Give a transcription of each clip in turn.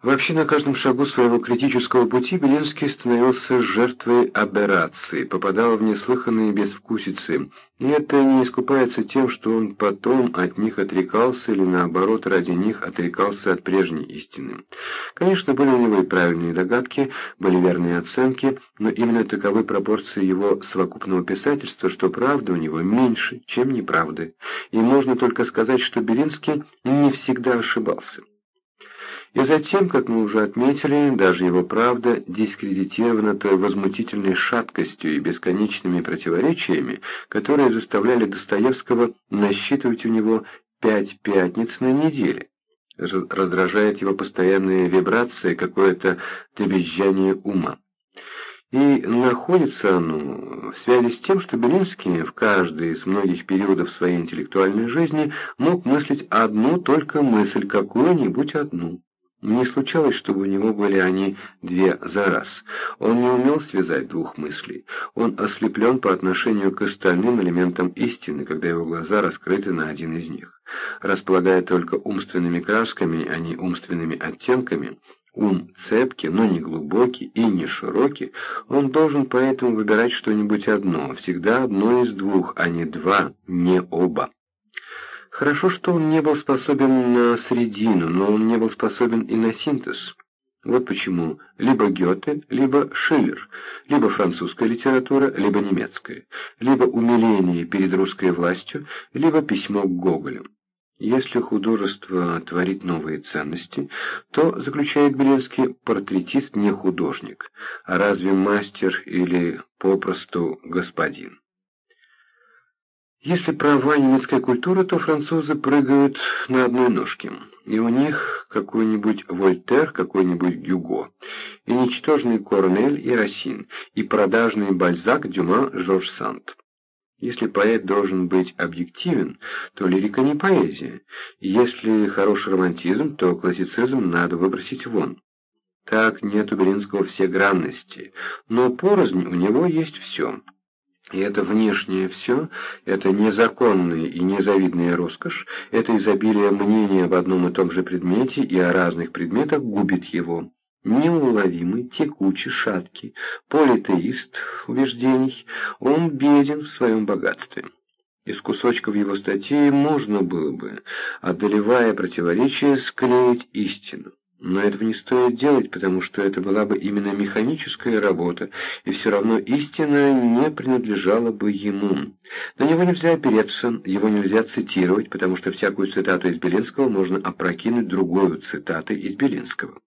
Вообще на каждом шагу своего критического пути Белинский становился жертвой аберрации, попадал в неслыханные безвкусицы, и это не искупается тем, что он потом от них отрекался или наоборот ради них отрекался от прежней истины. Конечно, были у него и правильные догадки, были верные оценки, но именно таковы пропорции его совокупного писательства, что правда у него меньше, чем неправды, и можно только сказать, что Белинский не всегда ошибался. И затем, как мы уже отметили, даже его правда дискредитирована той возмутительной шаткостью и бесконечными противоречиями, которые заставляли Достоевского насчитывать у него пять пятниц на неделе. Раздражает его постоянные вибрации, какое-то дребезжание ума. И находится оно в связи с тем, что Белинский в каждый из многих периодов своей интеллектуальной жизни мог мыслить одну только мысль, какую-нибудь одну. Не случалось, чтобы у него были они две за раз. Он не умел связать двух мыслей. Он ослеплен по отношению к остальным элементам истины, когда его глаза раскрыты на один из них. Располагая только умственными красками, а не умственными оттенками, ум цепкий, но не глубокий и не широкий, он должен поэтому выбирать что-нибудь одно, всегда одно из двух, а не два, не оба. Хорошо, что он не был способен на средину, но он не был способен и на синтез. Вот почему либо Гёте, либо Шиллер, либо французская литература, либо немецкая, либо умиление перед русской властью, либо письмо к Гоголю. Если художество творит новые ценности, то, заключает Белинский, портретист не художник, а разве мастер или попросту господин. Если права немецкая культура, то французы прыгают на одной ножке. И у них какой-нибудь Вольтер, какой-нибудь Гюго, и ничтожный Корнель и Рассин, и продажный Бальзак, Дюма, Жорж Санд. Если поэт должен быть объективен, то лирика не поэзия. Если хороший романтизм, то классицизм надо выбросить вон. Так нет у Белинского всегранности, но порознь у него есть все. И это внешнее все, это незаконная и незавидная роскошь, это изобилие мнения об одном и том же предмете и о разных предметах губит его. Неуловимый, текучий, шаткий, политеист убеждений, он беден в своем богатстве. Из кусочков его статей можно было бы, одолевая противоречия, склеить истину. Но этого не стоит делать, потому что это была бы именно механическая работа, и все равно истина не принадлежала бы ему. На него нельзя опереться, его нельзя цитировать, потому что всякую цитату из Белинского можно опрокинуть другую цитатой из Белинского.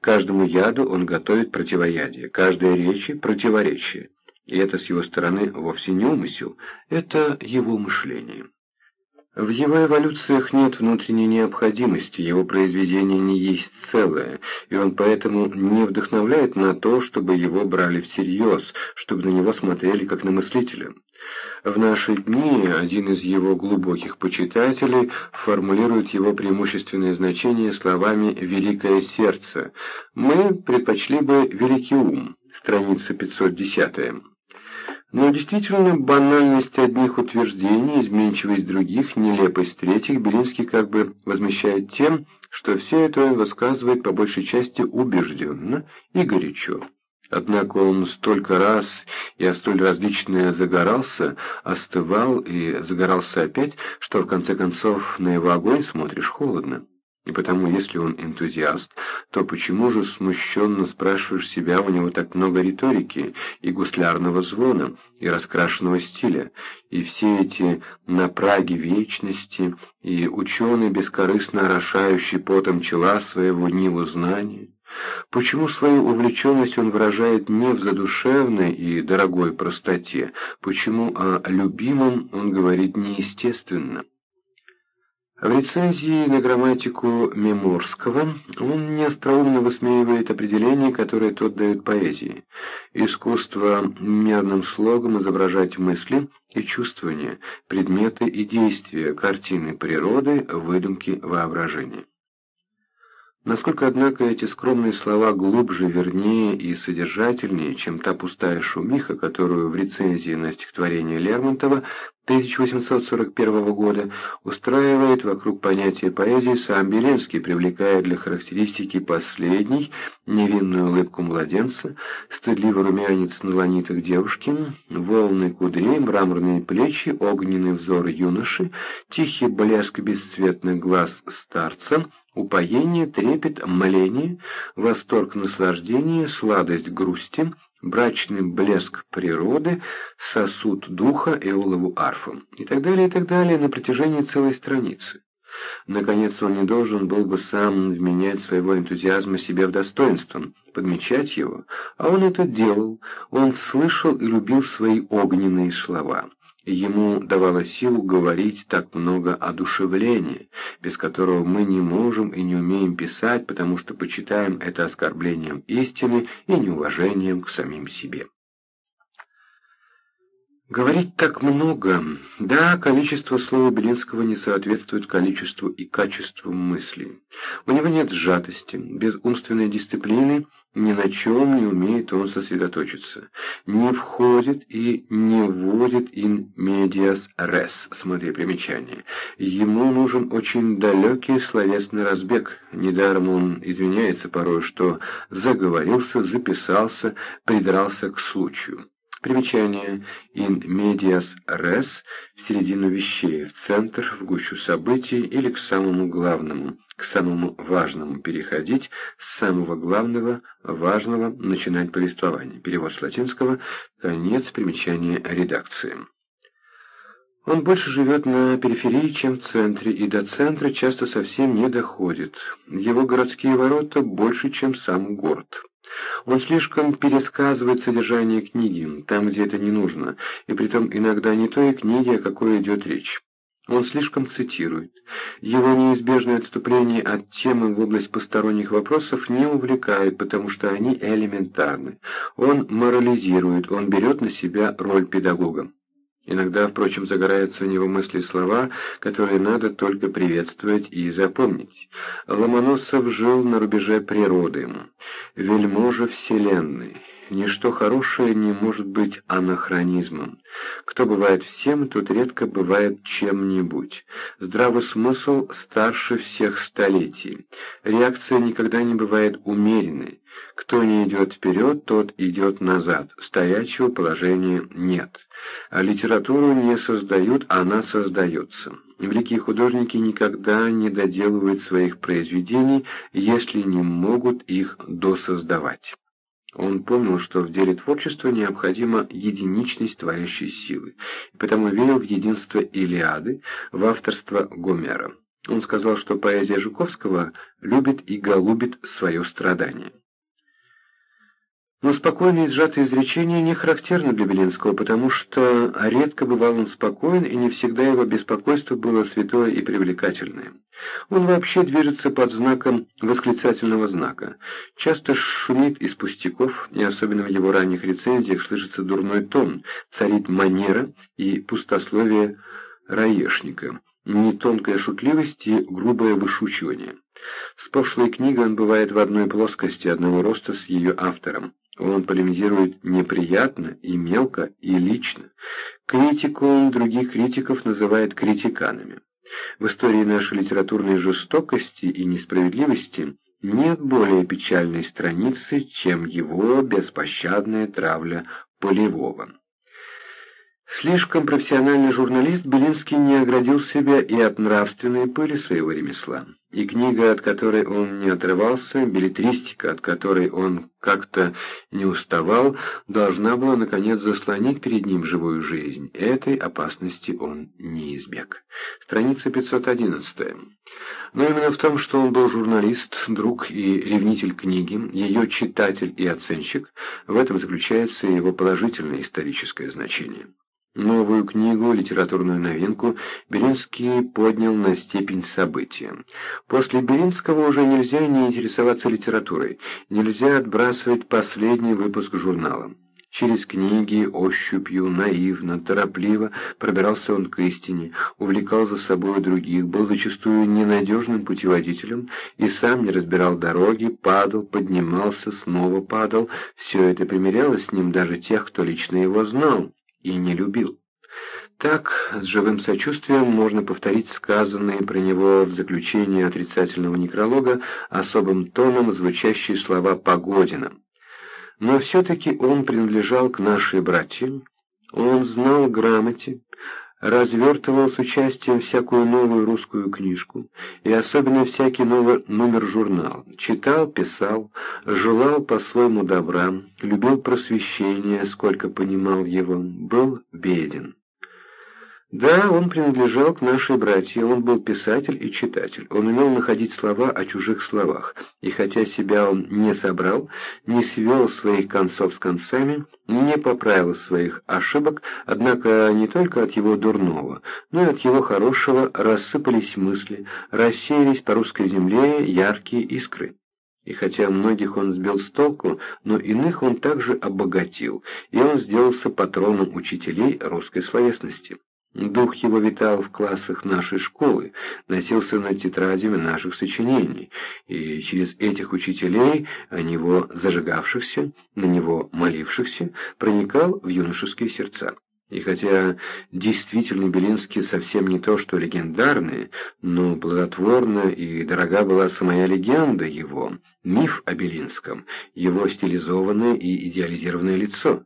Каждому яду он готовит противоядие, каждой речи – противоречие. И это с его стороны вовсе не умысел, это его мышление. В его эволюциях нет внутренней необходимости, его произведение не есть целое, и он поэтому не вдохновляет на то, чтобы его брали всерьез, чтобы на него смотрели как на мыслителя. В наши дни один из его глубоких почитателей формулирует его преимущественное значение словами «великое сердце». Мы предпочли бы «великий ум», страница 510. Но действительно банальность одних утверждений, изменчивость других, нелепость третьих Белинский как бы возмещает тем, что все это он высказывает по большей части убежденно и горячо. Однако он столько раз и о столь различное загорался, остывал и загорался опять, что в конце концов на его огонь смотришь холодно. И потому, если он энтузиаст, то почему же смущенно спрашиваешь себя, у него так много риторики, и гуслярного звона, и раскрашенного стиля, и все эти на вечности, и ученый, бескорыстно орошающий потом чела своего ниву знания? Почему свою увлеченность он выражает не в задушевной и дорогой простоте? Почему о любимом он говорит неестественно? В рецензии на грамматику Меморского он неостроумно высмеивает определение, которое тот дает поэзии. Искусство мерным слогом изображать мысли и чувствования, предметы и действия, картины природы, выдумки воображения. Насколько, однако, эти скромные слова глубже, вернее и содержательнее, чем та пустая шумиха, которую в рецензии на стихотворение Лермонтова 1841 года устраивает вокруг понятия поэзии сам Белинский, привлекая для характеристики последней невинную улыбку младенца, стыдливый румянец на ланитах девушки, волны кудрей, мраморные плечи, огненный взор юноши, тихий блеск бесцветных глаз старца — Упоение, трепет, моление, восторг наслаждения, сладость грусти, брачный блеск природы, сосуд духа, эолову арфу и так далее, и так далее на протяжении целой страницы. Наконец, он не должен был бы сам вменять своего энтузиазма себе в достоинство, подмечать его, а он это делал, он слышал и любил свои огненные слова. Ему давало силу говорить так много одушевления, без которого мы не можем и не умеем писать, потому что почитаем это оскорблением истины и неуважением к самим себе. Говорить так много. Да, количество слова Белинского не соответствует количеству и качеству мысли. У него нет сжатости, без умственной дисциплины ни на чем не умеет он сосредоточиться. Не входит и не вводит in medias res, смотри примечание. Ему нужен очень далекий словесный разбег. Недаром он извиняется порой, что заговорился, записался, придрался к случаю. Примечание «in medias res» – в середину вещей, в центр, в гущу событий или к самому главному, к самому важному переходить, с самого главного, важного начинать повествование. Перевод с латинского, конец примечания редакции. Он больше живет на периферии, чем в центре, и до центра часто совсем не доходит. Его городские ворота больше, чем сам город. Он слишком пересказывает содержание книги, там, где это не нужно, и притом иногда не той книги, о какой идет речь. Он слишком цитирует. Его неизбежное отступление от темы в область посторонних вопросов не увлекает, потому что они элементарны. Он морализирует, он берет на себя роль педагога. Иногда, впрочем, загораются у него мысли и слова, которые надо только приветствовать и запомнить. Ломоносов жил на рубеже природы, вельможа вселенной. Ничто хорошее не может быть анахронизмом. Кто бывает всем, тот редко бывает чем-нибудь. Здравый смысл старше всех столетий. Реакция никогда не бывает умеренной. Кто не идет вперед, тот идет назад. Стоячего положения нет. А литературу не создают, она создается. Великие художники никогда не доделывают своих произведений, если не могут их досоздавать. Он помнил, что в деле творчества необходима единичность творящей силы, и потому верил в единство Илиады, в авторство Гомера. Он сказал, что поэзия Жуковского любит и голубит свое страдание. Но спокойное и сжатое изречение не характерно для Белинского, потому что редко бывал он спокоен, и не всегда его беспокойство было святое и привлекательное. Он вообще движется под знаком восклицательного знака. Часто шумит из пустяков, и особенно в его ранних рецензиях слышится дурной тон, царит манера и пустословие раешника, не тонкая шутливость и грубое вышучивание. С пошлой книгой он бывает в одной плоскости одного роста с ее автором. Он полемизирует неприятно и мелко и лично. Критику он других критиков называет критиканами. В истории нашей литературной жестокости и несправедливости нет более печальной страницы, чем его беспощадная травля Полевого. Слишком профессиональный журналист Белинский не оградил себя и от нравственной пыли своего ремесла. И книга, от которой он не отрывался, билетристика, от которой он как-то не уставал, должна была, наконец, заслонить перед ним живую жизнь. Этой опасности он не избег. Страница 511. Но именно в том, что он был журналист, друг и ревнитель книги, ее читатель и оценщик, в этом заключается его положительное историческое значение. Новую книгу, литературную новинку, Беринский поднял на степень события. После Беринского уже нельзя не интересоваться литературой, нельзя отбрасывать последний выпуск журнала. Через книги, ощупью, наивно, торопливо пробирался он к истине, увлекал за собой других, был зачастую ненадежным путеводителем и сам не разбирал дороги, падал, поднимался, снова падал. Все это примеряло с ним даже тех, кто лично его знал и не любил. Так, с живым сочувствием можно повторить сказанные про него в заключении отрицательного некролога особым тоном звучащие слова Погодина. Но все-таки он принадлежал к нашей братье, он знал грамоте, развертывал с участием всякую новую русскую книжку и особенно всякий новый номер журнал, читал, писал, желал по-своему добра, любил просвещение, сколько понимал его, был беден. Да, он принадлежал к нашей братье, он был писатель и читатель, он умел находить слова о чужих словах, и хотя себя он не собрал, не свел своих концов с концами, не поправил своих ошибок, однако не только от его дурного, но и от его хорошего рассыпались мысли, рассеялись по русской земле яркие искры. И хотя многих он сбил с толку, но иных он также обогатил, и он сделался патроном учителей русской словесности. Дух его витал в классах нашей школы, носился над тетрадями наших сочинений, и через этих учителей, о него зажигавшихся, на него молившихся, проникал в юношеские сердца. И хотя действительно Белинский совсем не то, что легендарный, но плодотворна и дорога была самая легенда его, миф о Белинском, его стилизованное и идеализированное лицо.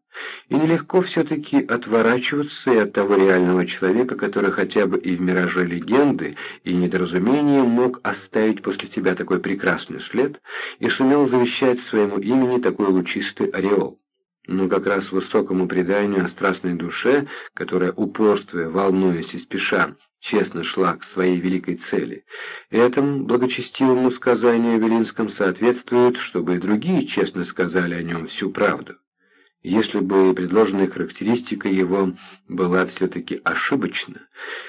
И нелегко все-таки отворачиваться и от того реального человека, который хотя бы и в мираже легенды и недоразумения мог оставить после себя такой прекрасный след и сумел завещать своему имени такой лучистый ореол но как раз высокому преданию о страстной душе, которая, упорствуя, волнуясь и спеша, честно шла к своей великой цели. Этому благочестивому сказанию Велинском соответствует, чтобы и другие честно сказали о нем всю правду. Если бы предложенная характеристика его была все-таки ошибочна,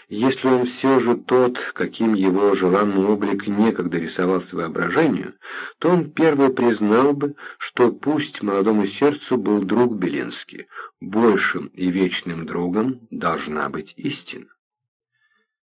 если он все же тот, каким его желанный облик некогда рисовался воображению, то он первый признал бы, что пусть молодому сердцу был друг Белинский, большим и вечным другом должна быть истина.